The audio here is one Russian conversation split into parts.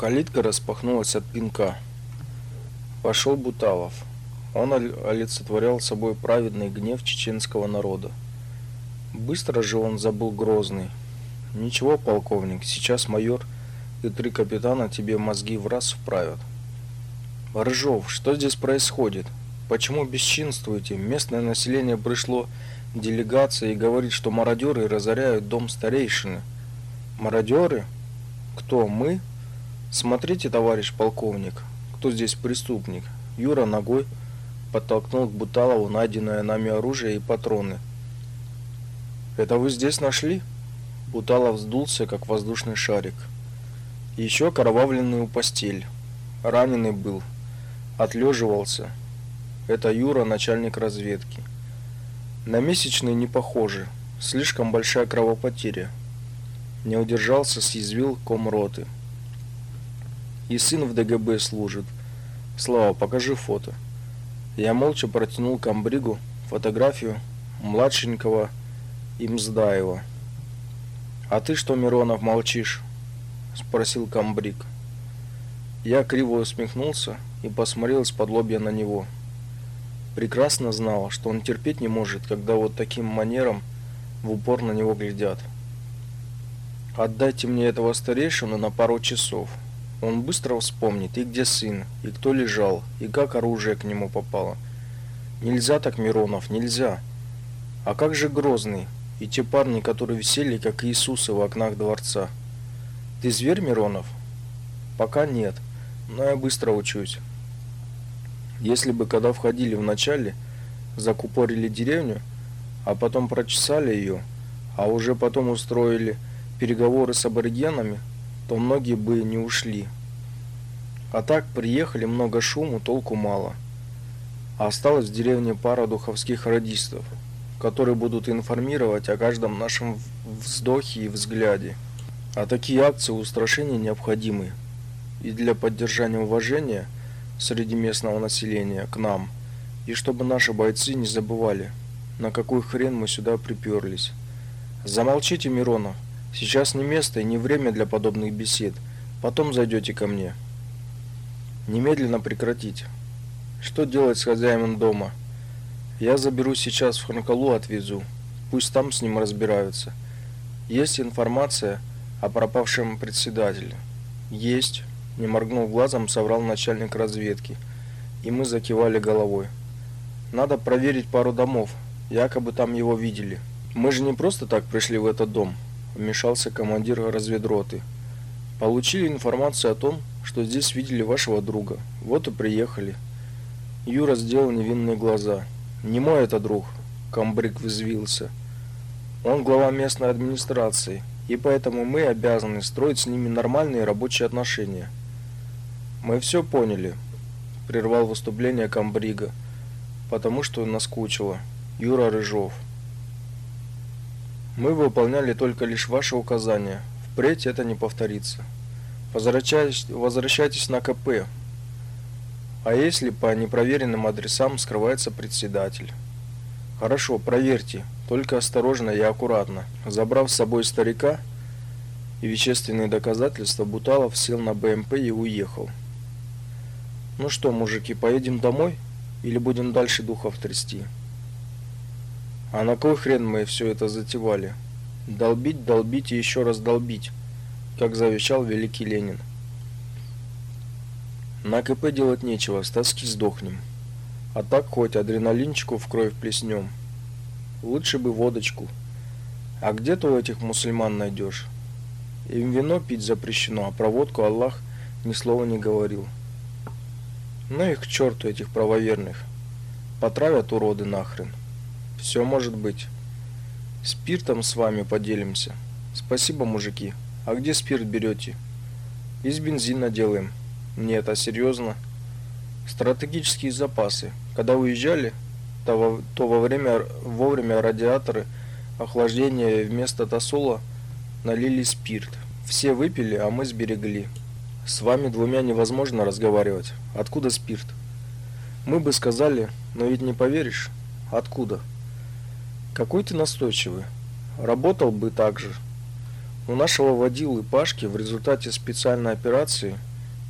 Калитка распахнулась от пинка. Пошел Буталов. Он олицетворял собой праведный гнев чеченского народа. Быстро же он забыл Грозный. Ничего, полковник, сейчас майор и три капитана тебе мозги в раз вправят. Рыжов, что здесь происходит? Почему бесчинствуете? Местное население пришло делегация и говорит, что мародеры разоряют дом старейшины. Мародеры? Кто мы? Смотрите, товарищ полковник, кто здесь преступник? Юра ногой подтолкнул к Буталову найденное нами оружие и патроны. Это вы здесь нашли? Буталов сдулся, как воздушный шарик. Еще кровавленную постель. Раненый был. Отлеживался. Это Юра, начальник разведки. На месячный не похоже. Слишком большая кровопотеря. Не удержался, съязвил комроты. И сын в ДГБ служит. Слава, покажи фото. Я молча протянул комбригу фотографию младшенького Имздаева. А ты что, Миронов, молчишь? спросил комбриг. Я криво усмехнулся и посмотрел из-под лобья на него. Прекрасно знал, что он терпеть не может, когда вот таким манером в упор на него глядят. Отдайте мне этого старейшину на пару часов. Он быстро вспомнит, и где сын, и кто лежал, и как оружие к нему попало. Нельзя так, Миронов, нельзя. А как же Грозный и те парни, которые висели, как Иисусы в окнах дворца? Ты зверь, Миронов? Пока нет, но я быстро учусь. Если бы когда входили в начале, закупорили деревню, а потом прочесали ее, а уже потом устроили переговоры с аборигенами, то многие бы не ушли. А так приехали много шуму, толку мало. А осталось в деревне пара духовских радистов, которые будут информировать о каждом нашем вздохе и взгляде. А такие акции устрашения необходимы и для поддержания уважения среди местного населения к нам, и чтобы наши бойцы не забывали, на какой хрен мы сюда приперлись. Замолчите, Миронов. Сейчас не место и не время для подобных бесед. Потом зайдете ко мне. Немедленно прекратить. Что делать с хозяином дома? Я заберу сейчас в Ханкалу, отвезу. Пусть там с ним разбираются. Есть информация о пропавшем председателе. Есть, не моргнув глазом, соврал начальник разведки. И мы закивали головой. Надо проверить пару домов. Якобы там его видели. Мы же не просто так пришли в этот дом вмешался командир разведроты. Получили информацию о том, что здесь видели вашего друга. Вот и приехали. Юра сделал невинные глаза. Не мой это друг, комбриг взвился. Он глава местной администрации, и поэтому мы обязаны строить с ними нормальные рабочие отношения. Мы все поняли, прервал выступление комбрига, потому что наскучило. Юра Рыжов. Мы выполняли только лишь ваши указания. Впредь это не повторится. Возвращайтесь, возвращайтесь на КП. А если по непроверенным адресам скрывается председатель? Хорошо, проверьте, только осторожно и аккуратно. Забрав с собой старика и вещественные доказательства, Буталов сел на БМП и уехал. Ну что, мужики, поедем домой или будем дальше духов трясти? А на кой хрен мы все это затевали? Долбить, долбить и еще раз долбить, как завещал великий Ленин. На КП делать нечего, с тоски сдохнем. А так хоть адреналинчику в кровь плеснем. Лучше бы водочку. А где ты у этих мусульман найдешь? Им вино пить запрещено, а про водку Аллах ни слова не говорил. Ну их к черту этих правоверных. Потравят уроды нахрен. Все может быть. Спиртом с вами поделимся. Спасибо, мужики. А где спирт берете? Из бензина делаем. Нет, а серьезно? Стратегические запасы. Когда уезжали, то во, то во время вовремя радиаторы охлаждения вместо тосола налили спирт. Все выпили, а мы сберегли. С вами двумя невозможно разговаривать. Откуда спирт? Мы бы сказали, но ведь не поверишь. Откуда? Какой ты настойчивый. Работал бы так же. У нашего водилы Пашки в результате специальной операции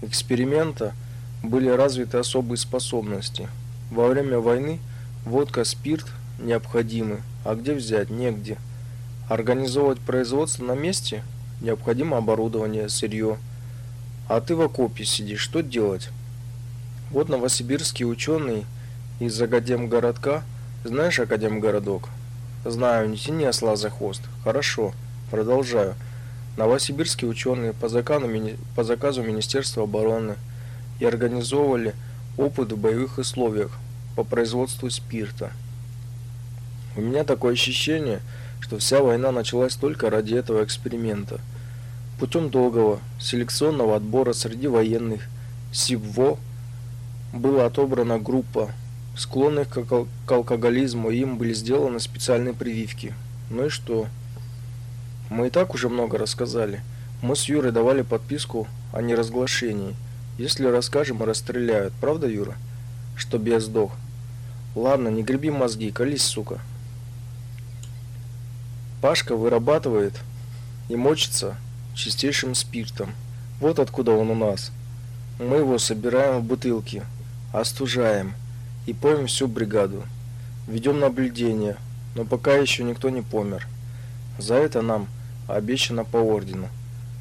эксперимента были развиты особые способности. Во время войны водка, спирт необходимы, а где взять негде. Организовывать производство на месте необходимо оборудование, сырье. А ты в окопе сидишь, что делать? Вот новосибирские ученые из Академгородка, знаешь Академгородок? Знаю, не тяни осла за хвост. Хорошо, продолжаю. Новосибирские ученые по заказу, по заказу Министерства обороны и организовывали опыт в боевых условиях по производству спирта. У меня такое ощущение, что вся война началась только ради этого эксперимента. Путем долгого селекционного отбора среди военных СИВО была отобрана группа склонных к, ал к алкоголизму, им были сделаны специальные прививки. Ну и что? Мы и так уже много рассказали. Мы с Юрой давали подписку о неразглашении. Если расскажем, расстреляют. Правда, Юра? Чтоб я сдох. Ладно, не греби мозги, колись, сука. Пашка вырабатывает и мочится чистейшим спиртом. Вот откуда он у нас. Мы его собираем в бутылки, остужаем и поем всю бригаду. Ведем наблюдение, но пока еще никто не помер. За это нам обещано по ордену.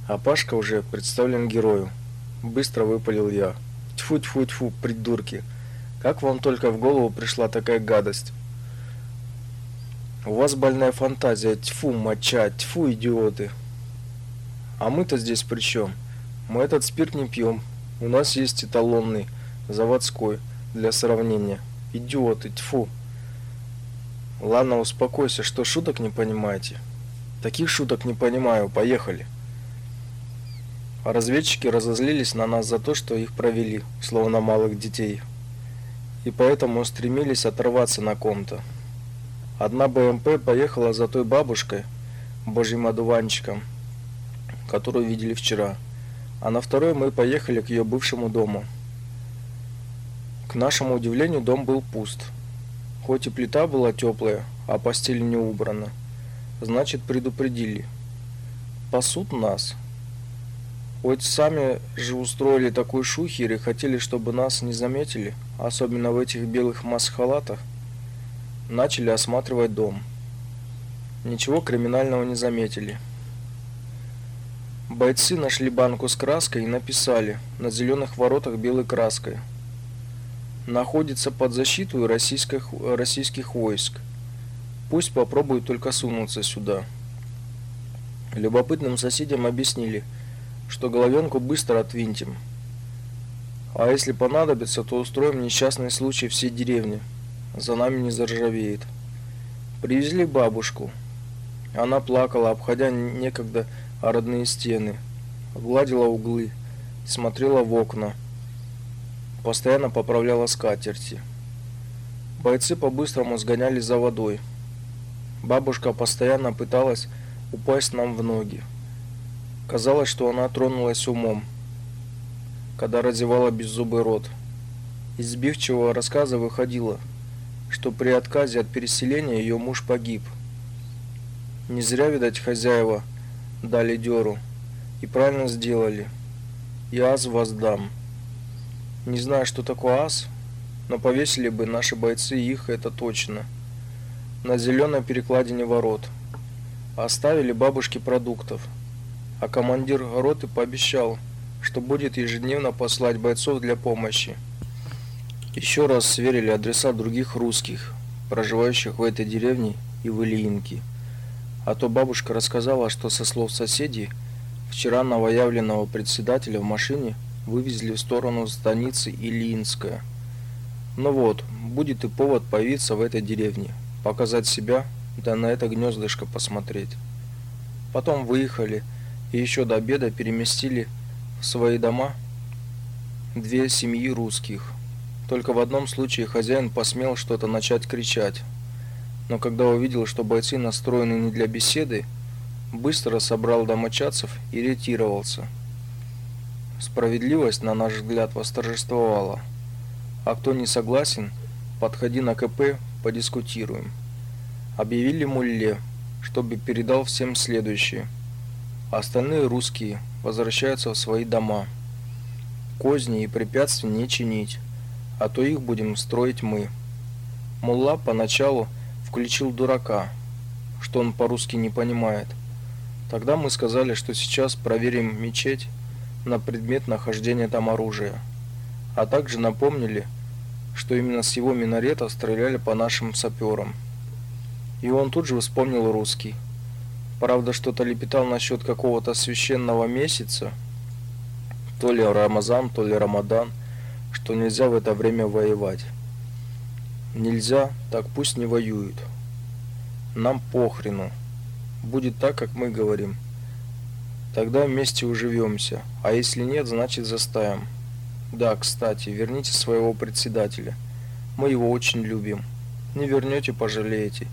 А Пашка уже представлен герою. Быстро выпалил я. Тьфу-тьфу-тьфу, придурки. Как вам только в голову пришла такая гадость? У вас больная фантазия. Тьфу, моча, тьфу, идиоты. А мы-то здесь при чем? Мы этот спирт не пьем. У нас есть эталонный, заводской, для сравнения. Идиоты, тьфу. Ладно, успокойся, что шуток не понимаете? Таких шуток не понимаю. Поехали. А разведчики разозлились на нас за то, что их провели, словно малых детей. И поэтому стремились оторваться на ком-то. Одна БМП поехала за той бабушкой, божьим одуванчиком, которую видели вчера. А на второй мы поехали к ее бывшему дому. К нашему удивлению, дом был пуст. Хоть и плита была теплая, а постель не убрана. Значит, предупредили. Пасут нас. Вот сами же устроили такой шухер и хотели, чтобы нас не заметили, особенно в этих белых маск-халатах. Начали осматривать дом. Ничего криминального не заметили. Бойцы нашли банку с краской и написали на зеленых воротах белой краской. Находится под защитой российских, российских войск. Пусть попробуют только сунуться сюда. Любопытным соседям объяснили, что головенку быстро отвинтим. А если понадобится, то устроим несчастный случай всей деревни. За нами не заржавеет. Привезли бабушку. Она плакала, обходя некогда родные стены, гладила углы, смотрела в окна, постоянно поправляла скатерти. Бойцы по-быстрому сгоняли за водой. Бабушка постоянно пыталась упасть нам в ноги. Казалось, что она тронулась умом, когда разевала беззубый рот. Из сбивчивого рассказа выходило, что при отказе от переселения ее муж погиб. Не зря, видать, хозяева дали дёру и правильно сделали. И аз воздам. Не знаю, что такое ас, но повесили бы наши бойцы их, это точно на зеленой перекладине ворот. Оставили бабушке продуктов. А командир роты пообещал, что будет ежедневно послать бойцов для помощи. Еще раз сверили адреса других русских, проживающих в этой деревне и в Ильинке. А то бабушка рассказала, что со слов соседей, вчера новоявленного председателя в машине вывезли в сторону станицы Ильинская. Ну вот, будет и повод появиться в этой деревне показать себя, да на это гнездышко посмотреть. Потом выехали и еще до обеда переместили в свои дома две семьи русских. Только в одном случае хозяин посмел что-то начать кричать. Но когда увидел, что бойцы настроены не для беседы, быстро собрал домочадцев и ретировался. Справедливость, на наш взгляд, восторжествовала. А кто не согласен, подходи на КП, подискутируем. Объявили Мулле, чтобы передал всем следующее. Остальные русские возвращаются в свои дома. козни и препятствий не чинить, а то их будем строить мы. Мулла поначалу включил дурака, что он по-русски не понимает. Тогда мы сказали, что сейчас проверим мечеть на предмет нахождения там оружия, а также напомнили, что именно с его минарета стреляли по нашим саперам. И он тут же вспомнил русский. Правда, что-то лепетал насчет какого-то священного месяца, то ли Рамазан, то ли Рамадан, что нельзя в это время воевать. Нельзя, так пусть не воюют. Нам похрену. Будет так, как мы говорим. Тогда вместе уживемся, а если нет, значит заставим. Да, кстати, верните своего председателя. Мы его очень любим. Не вернете, пожалеете.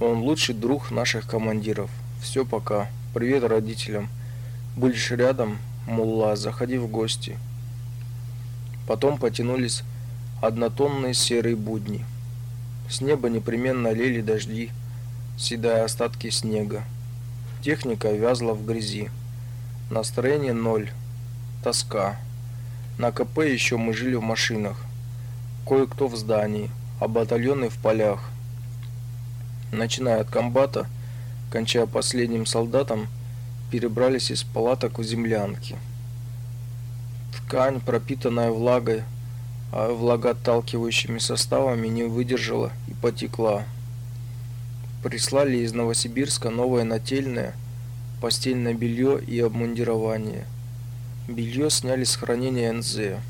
Он лучший друг наших командиров. Все пока. Привет родителям. Будешь рядом, мулла, заходи в гости. Потом потянулись однотонные серые будни. С неба непременно лили дожди, седая остатки снега. Техника вязла в грязи. Настроение ноль. Тоска. На КП еще мы жили в машинах. Кое-кто в здании, а батальоны в полях. Начиная от комбата, кончая последним солдатом, перебрались из палаток в землянки. Ткань, пропитанная влагой, а влагоотталкивающими составами, не выдержала и потекла. Прислали из Новосибирска новое нательное, постельное белье и обмундирование – Белье сняли с хранения НЗ,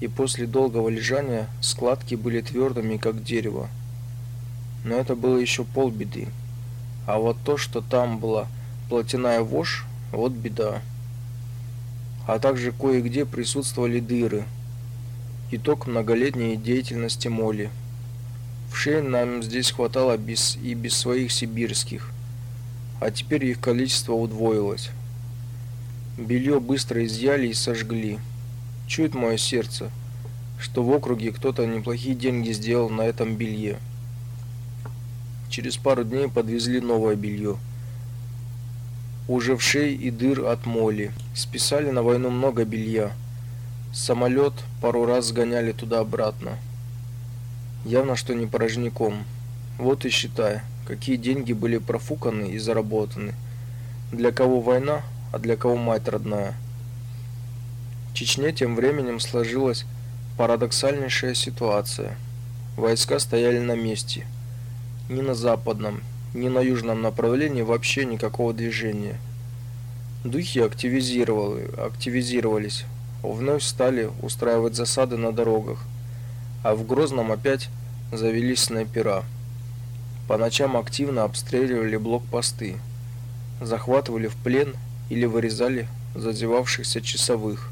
и после долгого лежания складки были твердыми, как дерево. Но это было еще полбеды. А вот то, что там была платяная вошь, вот беда. А также кое-где присутствовали дыры. Итог многолетней деятельности моли. В шее нам здесь хватало без и без своих сибирских, а теперь их количество удвоилось. Белье быстро изъяли и сожгли. Чует мое сердце, что в округе кто-то неплохие деньги сделал на этом белье. Через пару дней подвезли новое белье. Уже в шей и дыр от моли. Списали на войну много белья. Самолет пару раз сгоняли туда-обратно. Явно, что не порожняком. Вот и считай, какие деньги были профуканы и заработаны. Для кого война, а для кого мать родная. В Чечне тем временем сложилась парадоксальнейшая ситуация. Войска стояли на месте. Ни на западном, ни на южном направлении вообще никакого движения. Духи активизировали, активизировались, вновь стали устраивать засады на дорогах, а в Грозном опять завелись снайпера. По ночам активно обстреливали блокпосты, захватывали в плен или вырезали зазевавшихся часовых.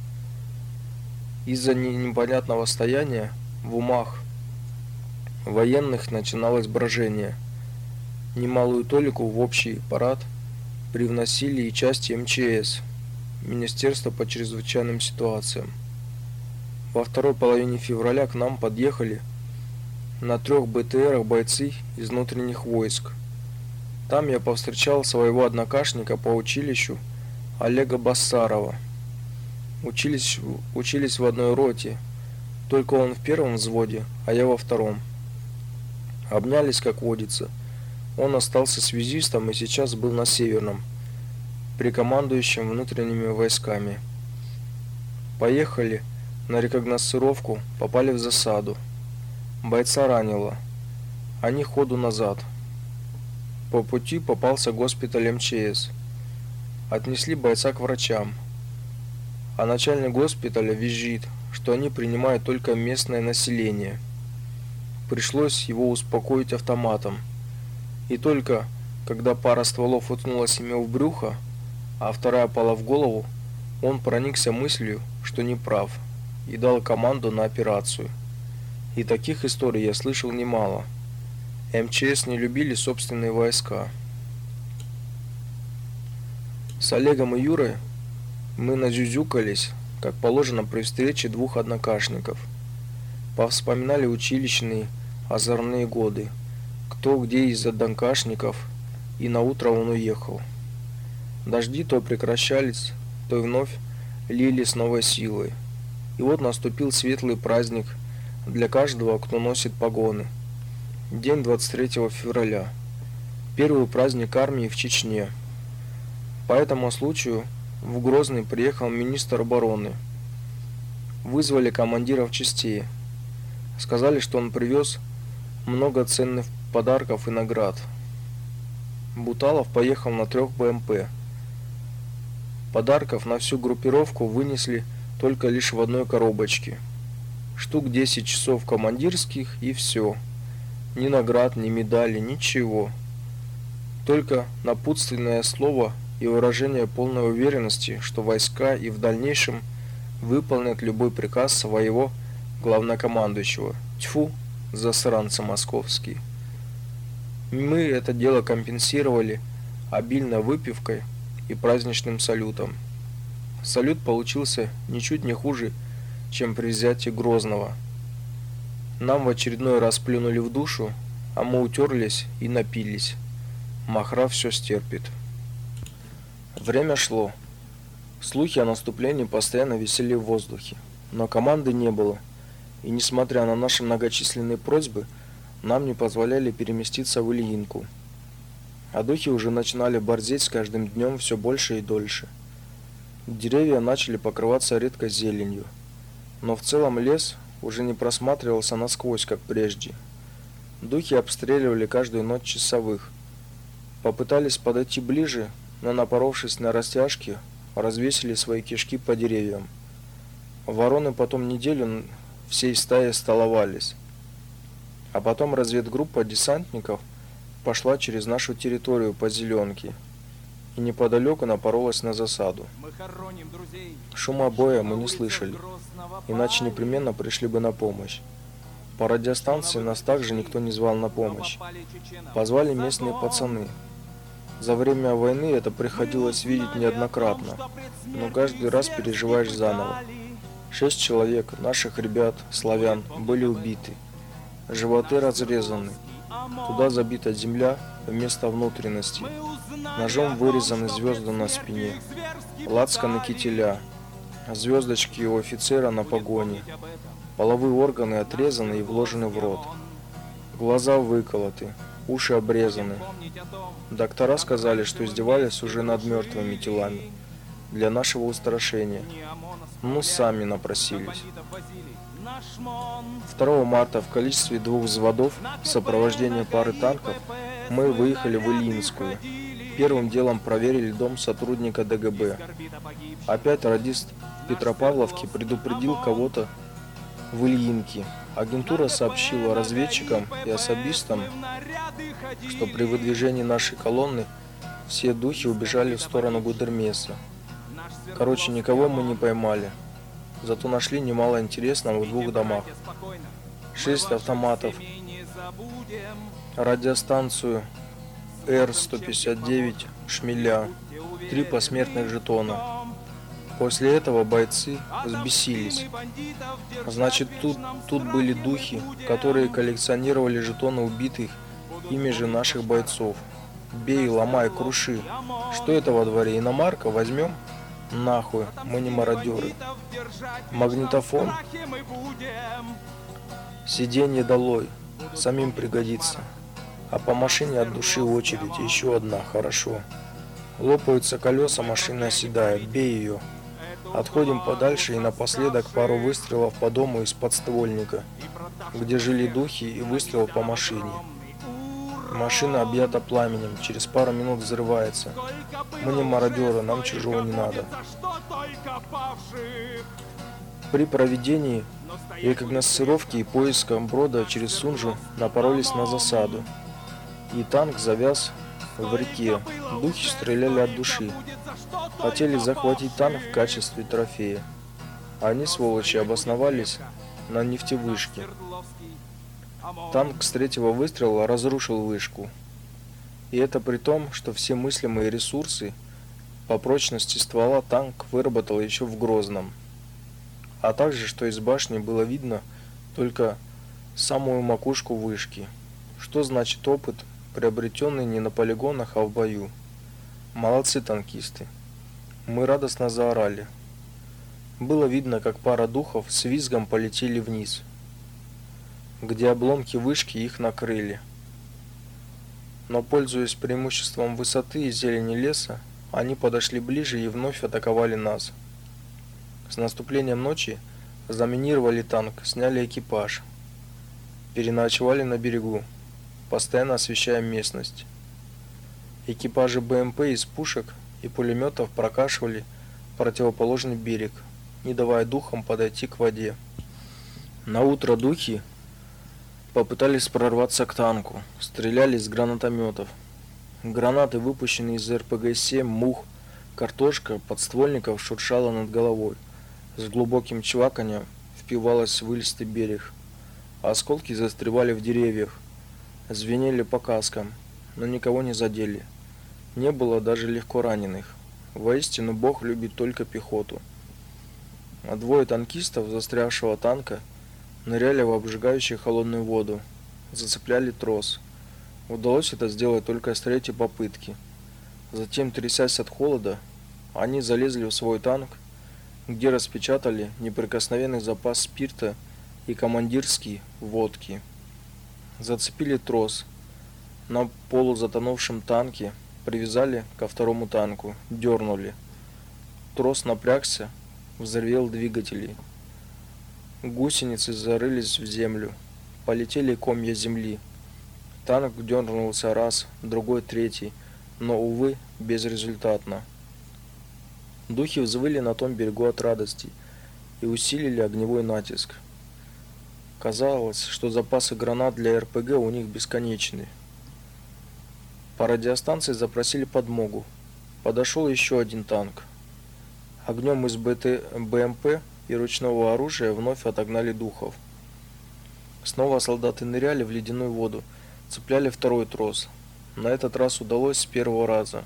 Из-за непонятного стояния в умах военных начиналось брожение. Немалую толику в общий парад привносили и части МЧС, Министерства по чрезвычайным ситуациям. Во второй половине февраля к нам подъехали на трех БТРах бойцы из внутренних войск. Там я повстречал своего однокашника по училищу Олега Басарова. Учились учились в одной роте. Только он в первом взводе, а я во втором. Обнялись, как водится. Он остался связистом и сейчас был на Северном, прикомандующим внутренними войсками. Поехали на рекогносцировку, попали в засаду. Бойца ранило. Они ходу назад. По пути попался госпиталь МЧС. Отнесли бойца к врачам. А начальник госпиталя визжит, что они принимают только местное население. Пришлось его успокоить автоматом. И только когда пара стволов уткнулась ему в брюхо, а вторая пала в голову, он проникся мыслью, что не прав, и дал команду на операцию. И таких историй я слышал немало. МЧС не любили собственные войска. С Олегом и Юрой мы назюзюкались, как положено при встрече двух однокашников. Повспоминали училищные озорные годы, кто где из однокашников, и на утро он уехал. Дожди то прекращались, то вновь лили с новой силой. И вот наступил светлый праздник для каждого, кто носит погоны. День 23 февраля. Первый праздник армии в Чечне. По этому случаю в Грозный приехал министр обороны. Вызвали командиров частей. Сказали, что он привез много ценных подарков и наград. Буталов поехал на трех БМП. Подарков на всю группировку вынесли только лишь в одной коробочке. Штук 10 часов командирских и все. Ни наград, ни медали, ничего. Только напутственное слово и выражение полной уверенности, что войска и в дальнейшем выполнят любой приказ своего главнокомандующего. Тьфу, засранцы московские. Мы это дело компенсировали обильно выпивкой и праздничным салютом. Салют получился ничуть не хуже, чем при взятии Грозного. Нам в очередной раз плюнули в душу, а мы утерлись и напились. Махра все стерпит. Время шло. Слухи о наступлении постоянно висели в воздухе, но команды не было. И несмотря на наши многочисленные просьбы, нам не позволяли переместиться в Ильинку. А духи уже начинали борзеть с каждым днем все больше и дольше. Деревья начали покрываться редкой зеленью, но в целом лес уже не просматривался насквозь, как прежде. Духи обстреливали каждую ночь часовых. Попытались подойти ближе, но напоровшись на растяжки, развесили свои кишки по деревьям. Вороны потом неделю всей стаей столовались. А потом разведгруппа десантников пошла через нашу территорию по зеленке и неподалеку напоролась на засаду. Шума боя мы не слышали, иначе непременно пришли бы на помощь. По радиостанции нас также никто не звал на помощь. Позвали местные пацаны – за время войны это приходилось видеть неоднократно, но каждый раз переживаешь заново. Шесть человек, наших ребят, славян, были убиты. Животы разрезаны. Туда забита земля вместо внутренности. Ножом вырезаны звезды на спине. Лацканы кителя. Звездочки у офицера на погоне. Половые органы отрезаны и вложены в рот. Глаза выколоты уши обрезаны. Доктора сказали, что издевались уже над мертвыми телами для нашего устрашения. Ну, сами напросились. 2 марта в количестве двух взводов в сопровождении пары танков мы выехали в Ильинскую. Первым делом проверили дом сотрудника ДГБ. Опять радист Петропавловки предупредил кого-то в Ильинке. Агентура сообщила разведчикам и особистам, что при выдвижении нашей колонны все духи убежали в сторону Гудермеса. Короче, никого мы не поймали. Зато нашли немало интересного в двух домах. Шесть автоматов, радиостанцию Р-159 «Шмеля», три посмертных жетона. После этого бойцы взбесились. Значит, тут, тут были духи, которые коллекционировали жетоны убитых ими же наших бойцов. Бей, ломай, круши. Что это во дворе? Иномарка? Возьмем? Нахуй, мы не мародеры. Магнитофон. Сиденье долой. Самим пригодится. А по машине от души очередь. Еще одна, хорошо. Лопаются колеса, машина оседает. Бей ее. Отходим подальше и напоследок пару выстрелов по дому из подствольника, где жили духи и выстрел по машине. Машина объята пламенем, через пару минут взрывается. Мы не мародеры, нам чужого не надо. При проведении рекогносцировки и поиска брода через Сунжу напоролись на засаду. И танк завяз в реке. Духи стреляли от души. Хотели захватить танк в качестве трофея. Они, сволочи, обосновались на нефтевышке. Танк с третьего выстрела разрушил вышку. И это при том, что все мыслимые ресурсы по прочности ствола танк выработал еще в Грозном. А также, что из башни было видно только самую макушку вышки. Что значит опыт, приобретенный не на полигонах, а в бою? Молодцы танкисты. Мы радостно заорали. Было видно, как пара духов с визгом полетели вниз, где обломки вышки их накрыли. Но пользуясь преимуществом высоты и зелени леса, они подошли ближе и вновь атаковали нас. С наступлением ночи заминировали танк, сняли экипаж, переночевали на берегу, постоянно освещая местность. Экипажи БМП из пушек и пулеметов прокашивали противоположный берег, не давая духам подойти к воде. На утро духи попытались прорваться к танку, стреляли из гранатометов. Гранаты, выпущенные из РПГ-7, мух, картошка подствольников шуршала над головой. С глубоким чваканьем впивалась в илистый берег. Осколки застревали в деревьях, звенели по каскам, но никого не задели. Не было даже легко раненых. Воистину Бог любит только пехоту. А двое танкистов застрявшего танка ныряли в обжигающую холодную воду, зацепляли трос. Удалось это сделать только с третьей попытки. Затем, трясясь от холода, они залезли в свой танк, где распечатали неприкосновенный запас спирта и командирский водки. Зацепили трос на полузатонувшем танке, привязали ко второму танку, дернули. Трос напрягся, взревел двигатели. Гусеницы зарылись в землю, полетели комья земли. Танк дернулся раз, другой, третий, но увы, безрезультатно. Духи взвыли на том берегу от радости и усилили огневой натиск. Казалось, что запасы гранат для РПГ у них бесконечны. По радиостанции запросили подмогу. Подошел еще один танк. Огнем из БТ БМП и ручного оружия вновь отогнали духов. Снова солдаты ныряли в ледяную воду, цепляли второй трос. На этот раз удалось с первого раза.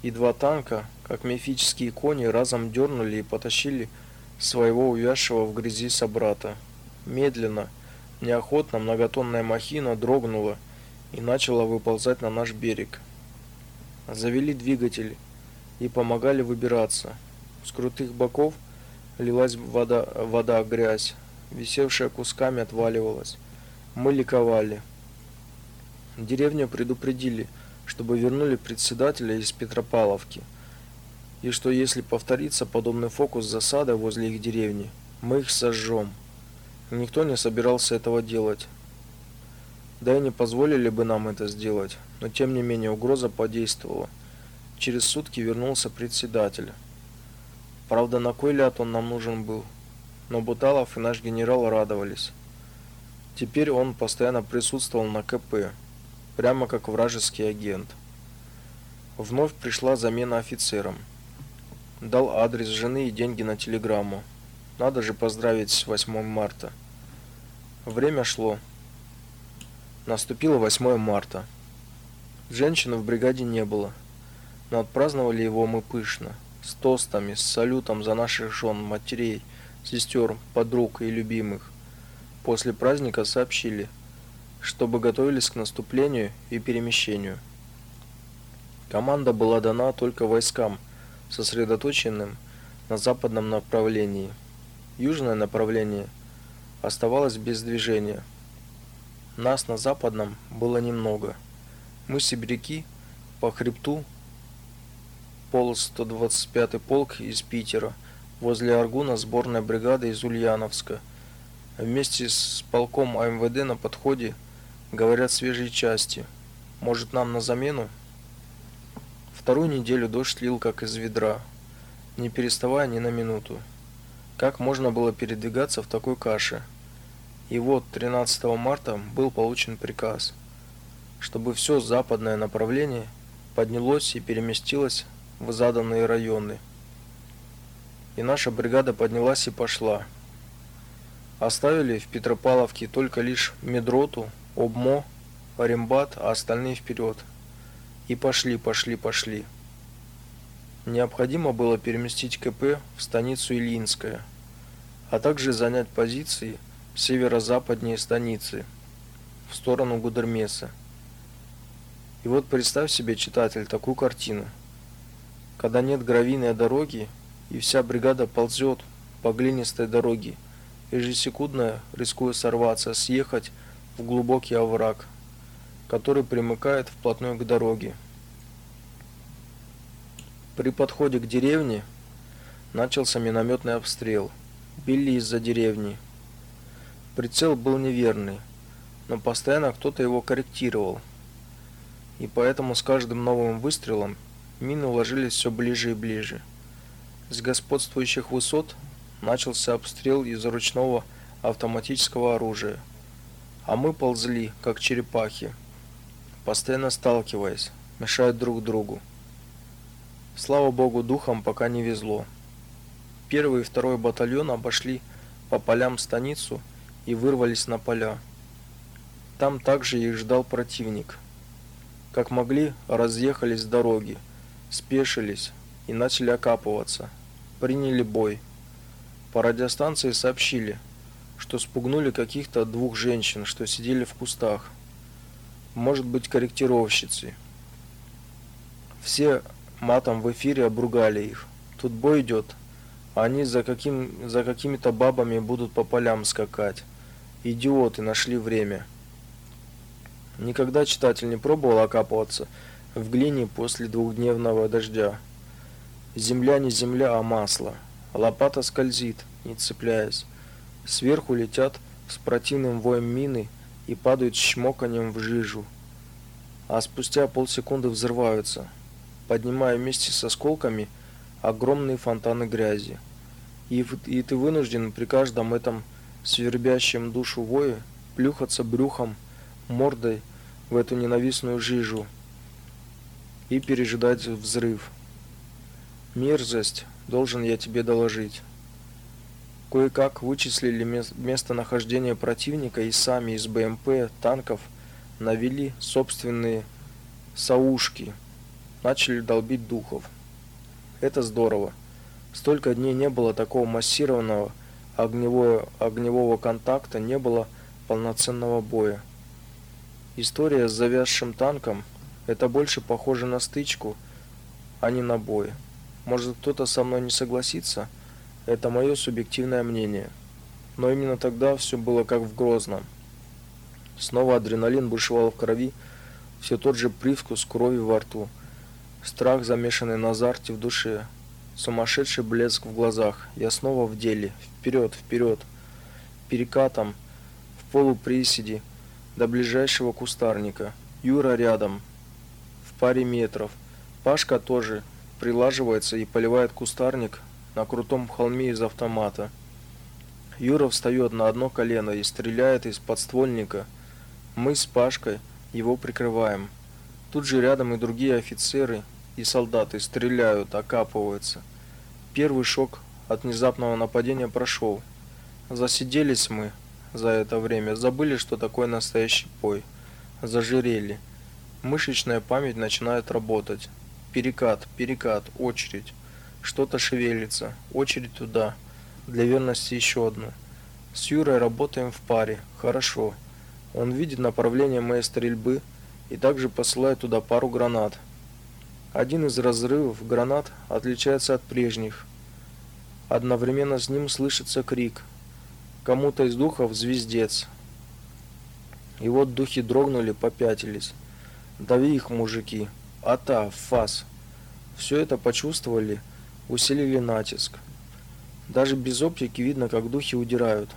И два танка, как мифические кони, разом дернули и потащили своего увязшего в грязи собрата. Медленно, неохотно многотонная махина дрогнула и начала выползать на наш берег. Завели двигатель и помогали выбираться. С крутых боков лилась вода, вода, грязь, висевшая кусками отваливалась. Мы ликовали. Деревню предупредили, чтобы вернули председателя из Петропавловки. И что если повторится подобный фокус засады возле их деревни, мы их сожжем. Никто не собирался этого делать. Да и не позволили бы нам это сделать, но тем не менее угроза подействовала. Через сутки вернулся председатель. Правда, на кой ляд он нам нужен был? Но Буталов и наш генерал радовались. Теперь он постоянно присутствовал на КП, прямо как вражеский агент. Вновь пришла замена офицерам. Дал адрес жены и деньги на телеграмму. Надо же поздравить с 8 марта. Время шло. Наступило 8 марта. Женщины в бригаде не было, но отпраздновали его мы пышно, с тостами, с салютом за наших жен, матерей, сестер, подруг и любимых. После праздника сообщили, чтобы готовились к наступлению и перемещению. Команда была дана только войскам, сосредоточенным на западном направлении. Южное направление оставалось без движения. Нас на западном было немного. Мы сибиряки по хребту пол 125-й полк из Питера, возле Аргуна сборная бригада из Ульяновска. Вместе с полком АМВД на подходе, говорят, свежие части. Может, нам на замену? Вторую неделю дождь лил как из ведра, не переставая ни на минуту. Как можно было передвигаться в такой каше? И вот 13 марта был получен приказ, чтобы все западное направление поднялось и переместилось в заданные районы. И наша бригада поднялась и пошла. Оставили в Петропавловке только лишь Медроту, Обмо, Рембат, а остальные вперед. И пошли, пошли, пошли. Необходимо было переместить КП в станицу Ильинская, а также занять позиции северо-западнее станицы, в сторону Гудермеса. И вот представь себе, читатель, такую картину. Когда нет гравийной дороги и вся бригада ползет по глинистой дороге, ежесекундно рискуя сорваться, съехать в глубокий овраг, который примыкает вплотную к дороге. При подходе к деревне начался минометный обстрел. Били из-за деревни. Прицел был неверный, но постоянно кто-то его корректировал. И поэтому с каждым новым выстрелом мины ложились все ближе и ближе. С господствующих высот начался обстрел из ручного автоматического оружия. А мы ползли, как черепахи, постоянно сталкиваясь, мешая друг другу. Слава богу, духом пока не везло. Первый и второй батальон обошли по полям станицу и вырвались на поля. Там также их ждал противник. Как могли, разъехались с дороги, спешились и начали окапываться. Приняли бой. По радиостанции сообщили, что спугнули каких-то двух женщин, что сидели в кустах. Может быть, корректировщицы. Все матом в эфире обругали их. Тут бой идет, они за каким за какими-то бабами будут по полям скакать. Идиоты нашли время. Никогда читатель не пробовал окапываться в глине после двухдневного дождя. Земля не земля, а масло. Лопата скользит, не цепляясь. Сверху летят с противным воем мины и падают с чмоканием в жижу. А спустя полсекунды взрываются поднимая вместе с осколками огромные фонтаны грязи. И, и ты вынужден при каждом этом свербящем душу вое плюхаться брюхом, мордой в эту ненавистную жижу и пережидать взрыв. Мерзость, должен я тебе доложить. Кое-как вычислили местонахождение противника и сами из БМП, танков навели собственные саушки – начали долбить духов. Это здорово. Столько дней не было такого массированного огневого огневого контакта, не было полноценного боя. История с завязшим танком это больше похоже на стычку, а не на бой. Может, кто-то со мной не согласится? Это мое субъективное мнение. Но именно тогда все было как в Грозном. Снова адреналин бушевал в крови, все тот же привкус крови во рту. Страх, замешанный на азарте в душе, сумасшедший блеск в глазах. Я снова в деле. Вперед, вперед. Перекатом, в полуприседе, до ближайшего кустарника. Юра рядом, в паре метров. Пашка тоже прилаживается и поливает кустарник на крутом холме из автомата. Юра встает на одно колено и стреляет из подствольника. Мы с Пашкой его прикрываем. Тут же рядом и другие офицеры и солдаты стреляют, окапываются. Первый шок от внезапного нападения прошел. Засиделись мы за это время, забыли, что такое настоящий бой. Зажирели. Мышечная память начинает работать. Перекат, перекат, очередь. Что-то шевелится. Очередь туда. Для верности еще одну. С Юрой работаем в паре. Хорошо. Он видит направление моей стрельбы и также посылает туда пару гранат. Один из разрывов гранат отличается от прежних. Одновременно с ним слышится крик. Кому-то из духов звездец. И вот духи дрогнули, попятились. Дави их, мужики. Ата, фас. Все это почувствовали, усилили натиск. Даже без оптики видно, как духи удирают.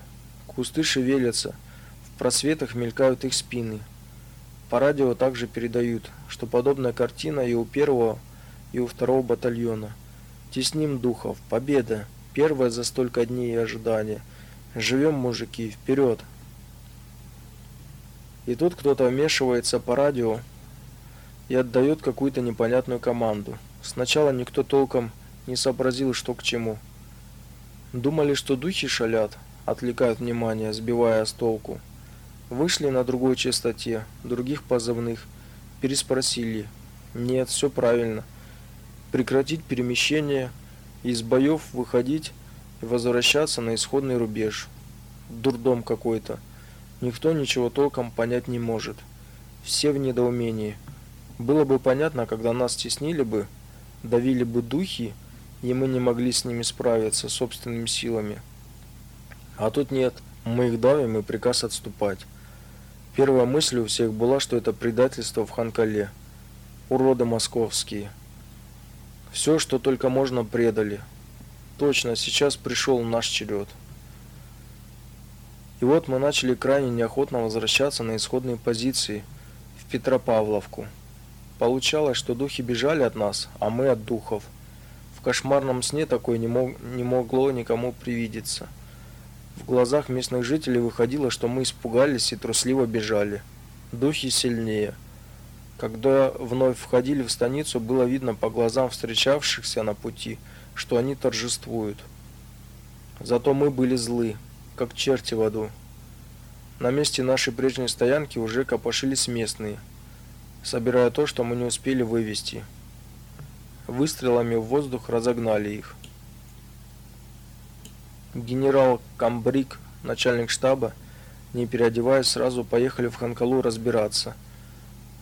Кусты шевелятся, в просветах мелькают их спины. По радио также передают, что подобная картина и у первого, и у второго батальона. Тесним духов. Победа. Первая за столько дней ожидания. Живем, мужики, вперед. И тут кто-то вмешивается по радио и отдает какую-то непонятную команду. Сначала никто толком не сообразил, что к чему. Думали, что духи шалят, отвлекают внимание, сбивая с толку. Вышли на другой частоте, других позывных, переспросили. Нет, все правильно. Прекратить перемещение, из боев выходить и возвращаться на исходный рубеж. Дурдом какой-то. Никто ничего толком понять не может. Все в недоумении. Было бы понятно, когда нас стеснили бы, давили бы духи и мы не могли с ними справиться собственными силами. А тут нет, мы их давим и приказ отступать. Первая мысль у всех была, что это предательство в Ханкале. Уроды московские. Все, что только можно, предали. Точно, сейчас пришел наш черед. И вот мы начали крайне неохотно возвращаться на исходные позиции в Петропавловку. Получалось, что духи бежали от нас, а мы от духов. В кошмарном сне такое не, мог, не могло никому привидеться. В глазах местных жителей выходило, что мы испугались и трусливо бежали. Духи сильнее. Когда вновь входили в станицу, было видно по глазам встречавшихся на пути, что они торжествуют. Зато мы были злы, как черти в аду. На месте нашей прежней стоянки уже копошились местные, собирая то, что мы не успели вывести. Выстрелами в воздух разогнали их. Генерал Камбрик, начальник штаба, не переодеваясь, сразу поехали в Ханкалу разбираться.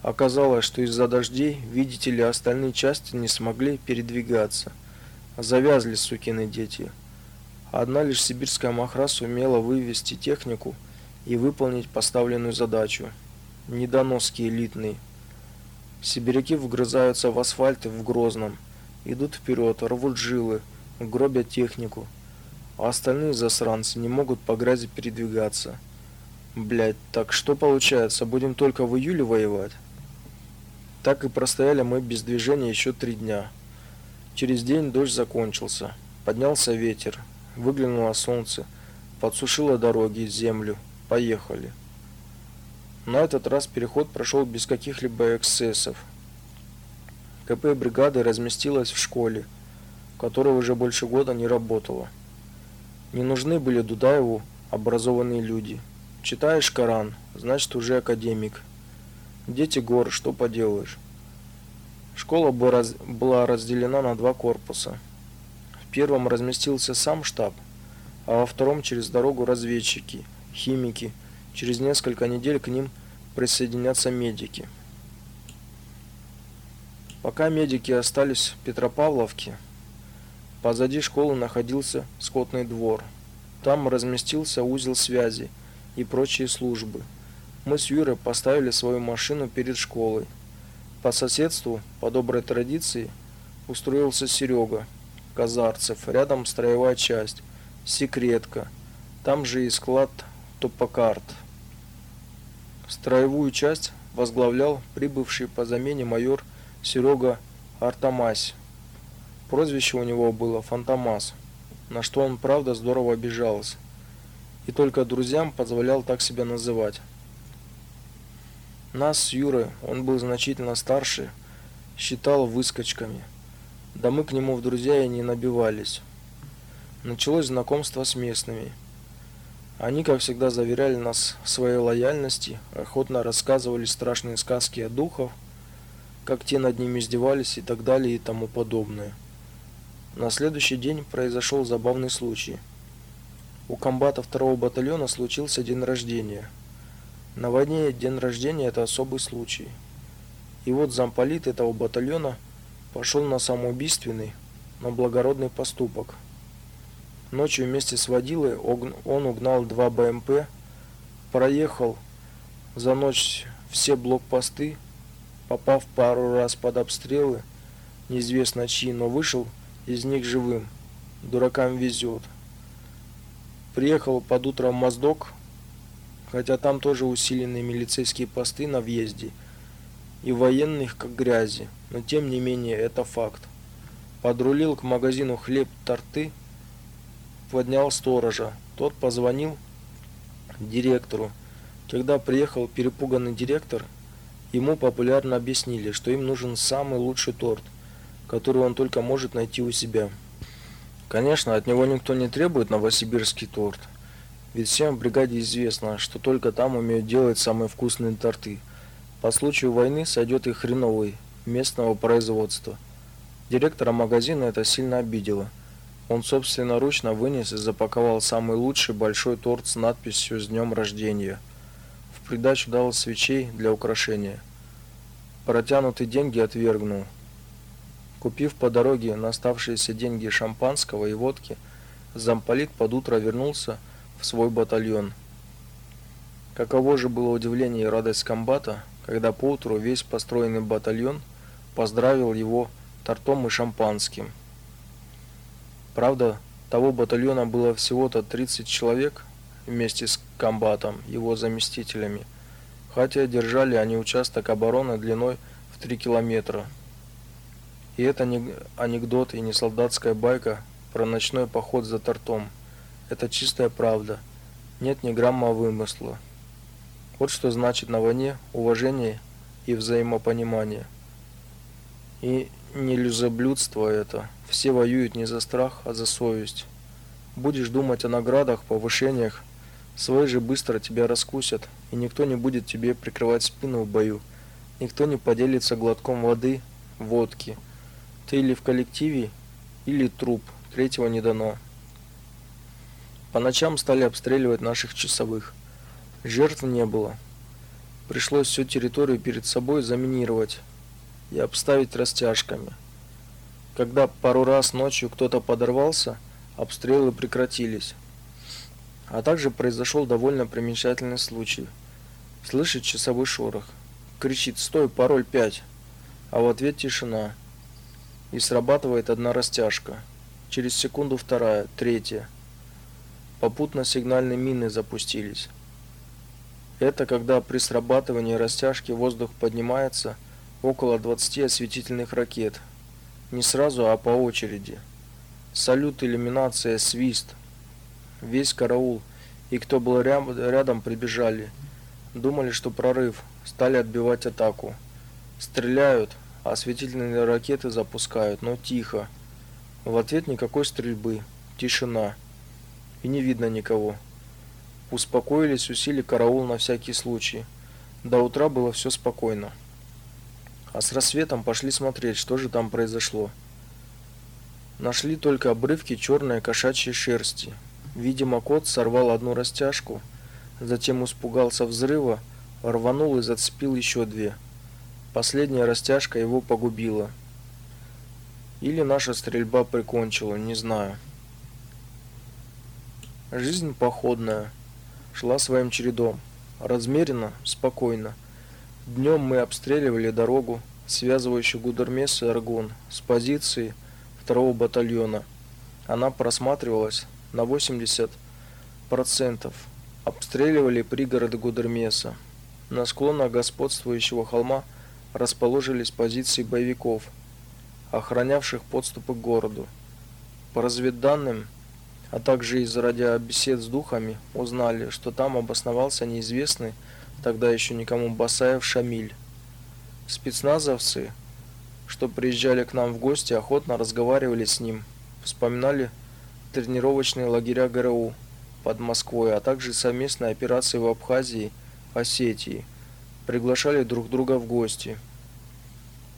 Оказалось, что из-за дождей, видите ли, остальные части не смогли передвигаться. Завязли сукины дети. Одна лишь сибирская махра сумела вывести технику и выполнить поставленную задачу. Недоноски элитные. Сибиряки вгрызаются в асфальт в Грозном, идут вперед, рвут жилы, гробят технику а остальные засранцы не могут по грязи передвигаться. Блять, так что получается, будем только в июле воевать? Так и простояли мы без движения еще три дня. Через день дождь закончился. Поднялся ветер, выглянуло солнце, подсушило дороги, землю. Поехали. На этот раз переход прошел без каких-либо эксцессов. КП бригады разместилась в школе, которая уже больше года не работала. Не нужны были Дудаеву образованные люди. Читаешь Коран, значит уже академик. Дети гор, что поделаешь. Школа была разделена на два корпуса. В первом разместился сам штаб, а во втором через дорогу разведчики, химики. Через несколько недель к ним присоединятся медики. Пока медики остались в Петропавловке, Позади школы находился скотный двор. Там разместился узел связи и прочие службы. Мы с Юрой поставили свою машину перед школой. По соседству, по доброй традиции, устроился Серега Казарцев, рядом строевая часть, секретка. Там же и склад Топокарт. Строевую часть возглавлял прибывший по замене майор Серега Артамась. Прозвище у него было Фантомас, на что он, правда, здорово обижался. И только друзьям позволял так себя называть. Нас с Юрой, он был значительно старше, считал выскочками. Да мы к нему в друзья и не набивались. Началось знакомство с местными. Они, как всегда, заверяли нас своей лояльности, охотно рассказывали страшные сказки о духах, как те над ними издевались и так далее и тому подобное. На следующий день произошел забавный случай. У комбата второго батальона случился день рождения. На войне день рождения это особый случай. И вот замполит этого батальона пошел на самоубийственный, но благородный поступок. Ночью вместе с водилой он угнал два БМП, проехал за ночь все блокпосты, попав пару раз под обстрелы, неизвестно чьи, но вышел из них живым. Дуракам везет. Приехал под утро в Моздок, хотя там тоже усиленные милицейские посты на въезде и военных как грязи, но тем не менее это факт. Подрулил к магазину хлеб торты, поднял сторожа. Тот позвонил директору. Когда приехал перепуганный директор, ему популярно объяснили, что им нужен самый лучший торт которую он только может найти у себя. Конечно, от него никто не требует новосибирский торт, ведь всем в бригаде известно, что только там умеют делать самые вкусные торты. По случаю войны сойдет и хреновый местного производства. Директора магазина это сильно обидело. Он собственноручно вынес и запаковал самый лучший большой торт с надписью «С днем рождения». В придачу дал свечей для украшения. Протянутые деньги отвергнул. Купив по дороге на оставшиеся деньги шампанского и водки, замполит под утро вернулся в свой батальон. Каково же было удивление и радость комбата, когда поутру весь построенный батальон поздравил его тортом и шампанским. Правда, того батальона было всего-то 30 человек вместе с комбатом, его заместителями, хотя держали они участок обороны длиной в 3 километра. И это не анекдот и не солдатская байка про ночной поход за тортом. Это чистая правда. Нет ни грамма вымысла. Вот что значит на войне уважение и взаимопонимание. И не люзоблюдство это. Все воюют не за страх, а за совесть. Будешь думать о наградах, повышениях, свои же быстро тебя раскусят, и никто не будет тебе прикрывать спину в бою. Никто не поделится глотком воды, водки. Ты или в коллективе, или труп. Третьего не дано. По ночам стали обстреливать наших часовых. Жертв не было. Пришлось всю территорию перед собой заминировать и обставить растяжками. Когда пару раз ночью кто-то подорвался, обстрелы прекратились. А также произошел довольно примечательный случай. Слышит часовой шорох. Кричит «Стой, пароль 5!» А в ответ тишина и срабатывает одна растяжка. Через секунду вторая, третья. Попутно сигнальные мины запустились. Это когда при срабатывании растяжки воздух поднимается около 20 осветительных ракет. Не сразу, а по очереди. Салют, иллюминация, свист. Весь караул и кто был рядом прибежали. Думали, что прорыв, стали отбивать атаку. Стреляют, осветительные ракеты запускают, но тихо. В ответ никакой стрельбы, тишина. И не видно никого. Успокоились, усили караул на всякий случай. До утра было все спокойно. А с рассветом пошли смотреть, что же там произошло. Нашли только обрывки черной кошачьей шерсти. Видимо, кот сорвал одну растяжку, затем испугался взрыва, рванул и зацепил еще две. Последняя растяжка его погубила. Или наша стрельба прикончила, не знаю. Жизнь походная шла своим чередом, размеренно, спокойно. Днем мы обстреливали дорогу, связывающую Гудермес и Аргон, с позиции второго батальона. Она просматривалась на 80%. Обстреливали пригороды Гудермеса. На склонах господствующего холма – расположились позиции боевиков, охранявших подступы к городу. По разведданным, а также из радиобесед с духами, узнали, что там обосновался неизвестный тогда еще никому Басаев Шамиль. Спецназовцы, что приезжали к нам в гости, охотно разговаривали с ним, вспоминали тренировочные лагеря ГРУ под Москвой, а также совместные операции в Абхазии, Осетии – приглашали друг друга в гости.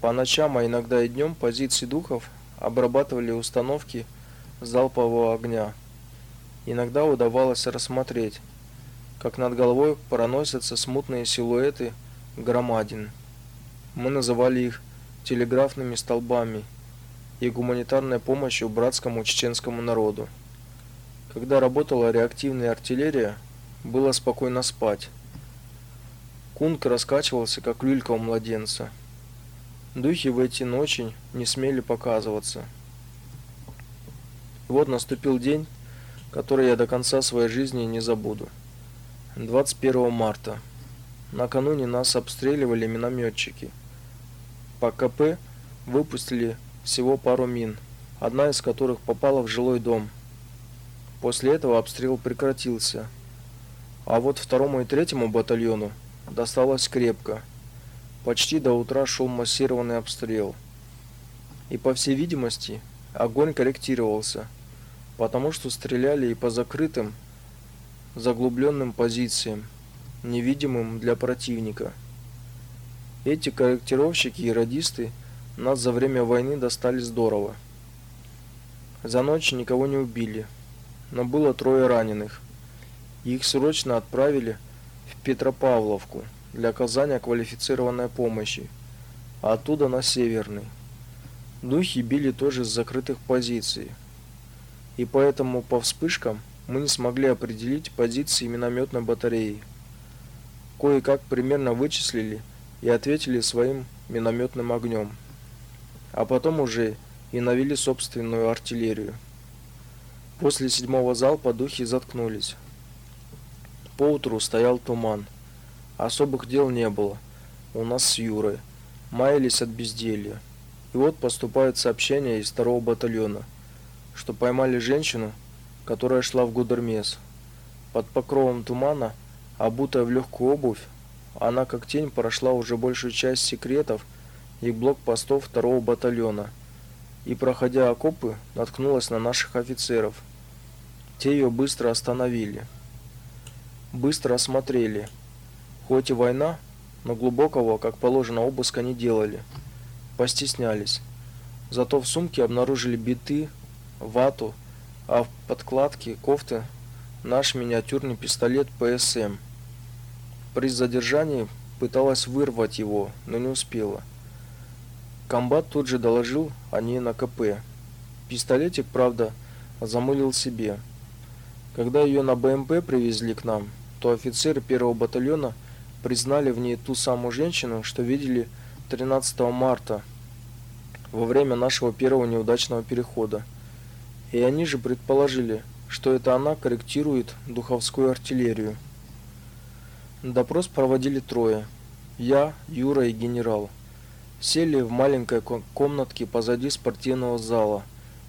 По ночам, а иногда и днем позиции духов обрабатывали установки залпового огня. Иногда удавалось рассмотреть, как над головой проносятся смутные силуэты громадин. Мы называли их телеграфными столбами и гуманитарной помощью братскому чеченскому народу. Когда работала реактивная артиллерия, было спокойно спать. Кунг раскачивался, как люлька у младенца. Духи в эти ночи не смели показываться. Вот наступил день, который я до конца своей жизни не забуду. 21 марта. Накануне нас обстреливали минометчики. По КП выпустили всего пару мин, одна из которых попала в жилой дом. После этого обстрел прекратился. А вот второму и третьему батальону досталось крепко. Почти до утра шел массированный обстрел. И по всей видимости, огонь корректировался, потому что стреляли и по закрытым, заглубленным позициям, невидимым для противника. Эти корректировщики и радисты нас за время войны достали здорово. За ночь никого не убили, но было трое раненых. Их срочно отправили Петропавловку для оказания квалифицированной помощи, а оттуда на Северный. Духи били тоже с закрытых позиций. И поэтому по вспышкам мы не смогли определить позиции минометной батареи. Кое-как примерно вычислили и ответили своим минометным огнем. А потом уже и навели собственную артиллерию. После седьмого залпа духи заткнулись. Поутру стоял туман. Особых дел не было. У нас с Юрой. Маялись от безделья. И вот поступает сообщение из второго батальона, что поймали женщину, которая шла в Гудермес. Под покровом тумана, обутая в легкую обувь, она как тень прошла уже большую часть секретов и блокпостов второго батальона и, проходя окопы, наткнулась на наших офицеров. Те ее быстро остановили. Быстро осмотрели. Хоть и война, но глубокого, как положено, обыска не делали. Постеснялись. Зато в сумке обнаружили биты, вату, а в подкладке кофты наш миниатюрный пистолет ПСМ. При задержании пыталась вырвать его, но не успела. Комбат тут же доложил о ней на КП. Пистолетик, правда, замылил себе. Когда ее на БМП привезли к нам, то офицеры первого батальона признали в ней ту самую женщину, что видели 13 марта во время нашего первого неудачного перехода. И они же предположили, что это она корректирует духовскую артиллерию. Допрос проводили трое: я, Юра и генерал. Сели в маленькой комнатке позади спортивного зала,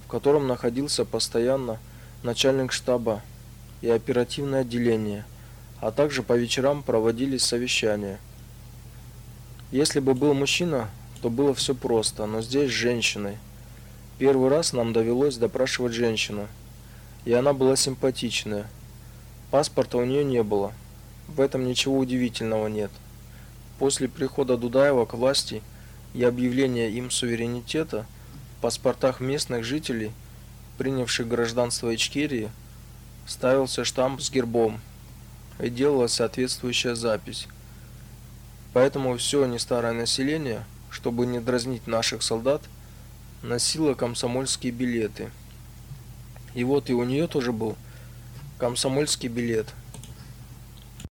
в котором находился постоянно начальник штаба и оперативное отделение, а также по вечерам проводились совещания. Если бы был мужчина, то было все просто, но здесь с женщиной. Первый раз нам довелось допрашивать женщину, и она была симпатичная. Паспорта у нее не было. В этом ничего удивительного нет. После прихода Дудаева к власти – и объявления им суверенитета в паспортах местных жителей, принявших гражданство Ичкерии, ставился штамп с гербом и делалась соответствующая запись. Поэтому все нестарое население, чтобы не дразнить наших солдат, носило комсомольские билеты. И вот и у нее тоже был комсомольский билет –